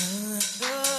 Oh.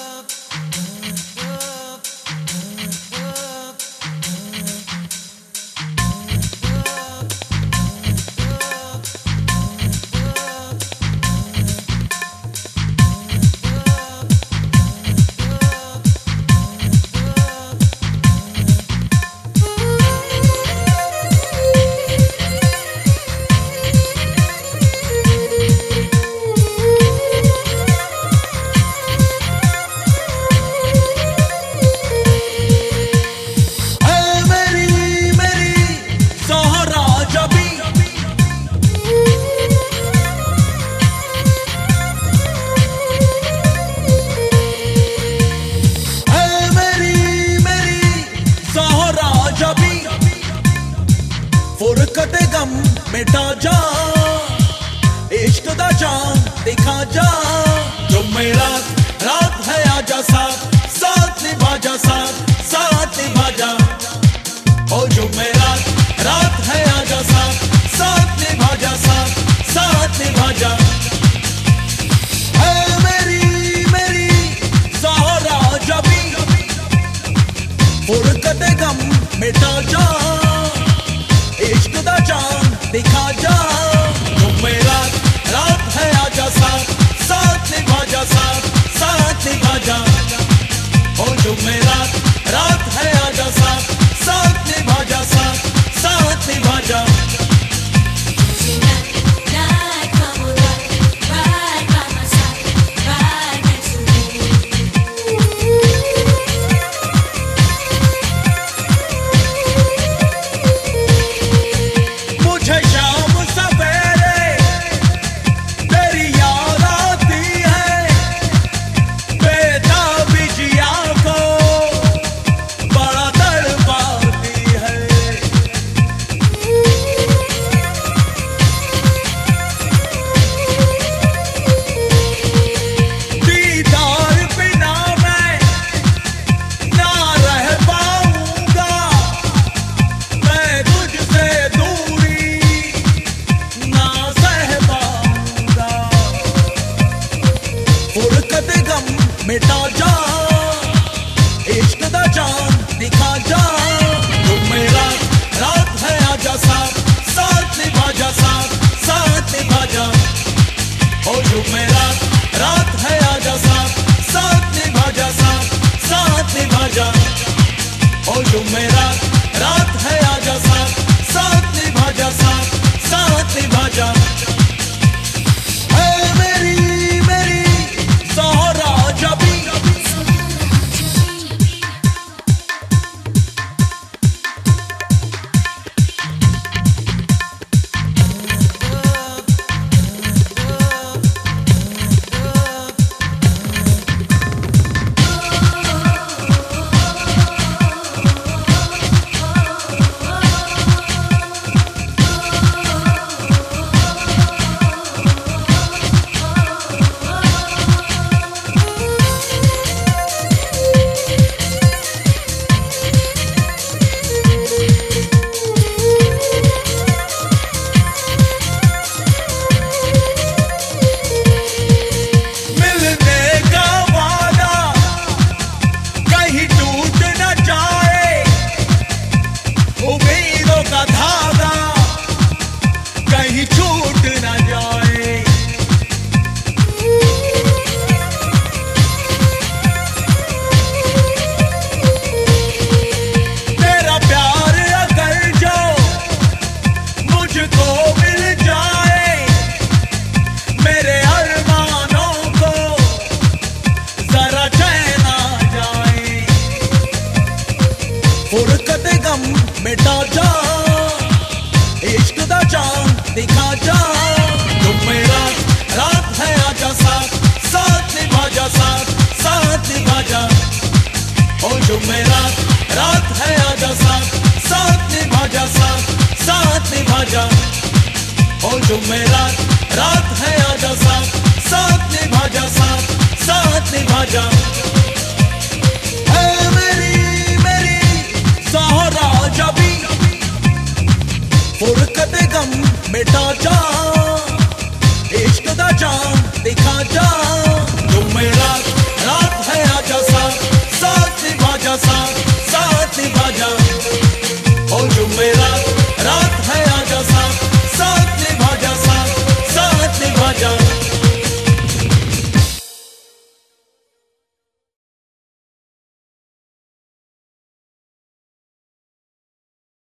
कटे गम मिटा जा। इश्क दा चाँद दिखा जा। जो मेरा रात है, आजा साथ साथ निभा जा साथ साथ निभा जा ओ जो मेरा रात है, आजा साथ साथ निभा जा साथ साथ निभा जा फुर्कत गम मिटा जा। दिखा जा मिटा जा इश्क दा जान दिखा जा। तू मेरा रात है आजा साथ साथ निभा जा साथ साथ निभा जा। ओ जो मेरा रात है आजा साथ साथ निभा जा साथ साथ निभा जा। ओ जो मेरा मिटा जा इश्क दा दिखा जा। तुम मेरा रात है आजा साथ साथ निभा जा साथ साथ निभा जा ओ जो मेरा रात है आजा साथ साथ निभा जा साथ साथ निभा जा ओ जो मेरा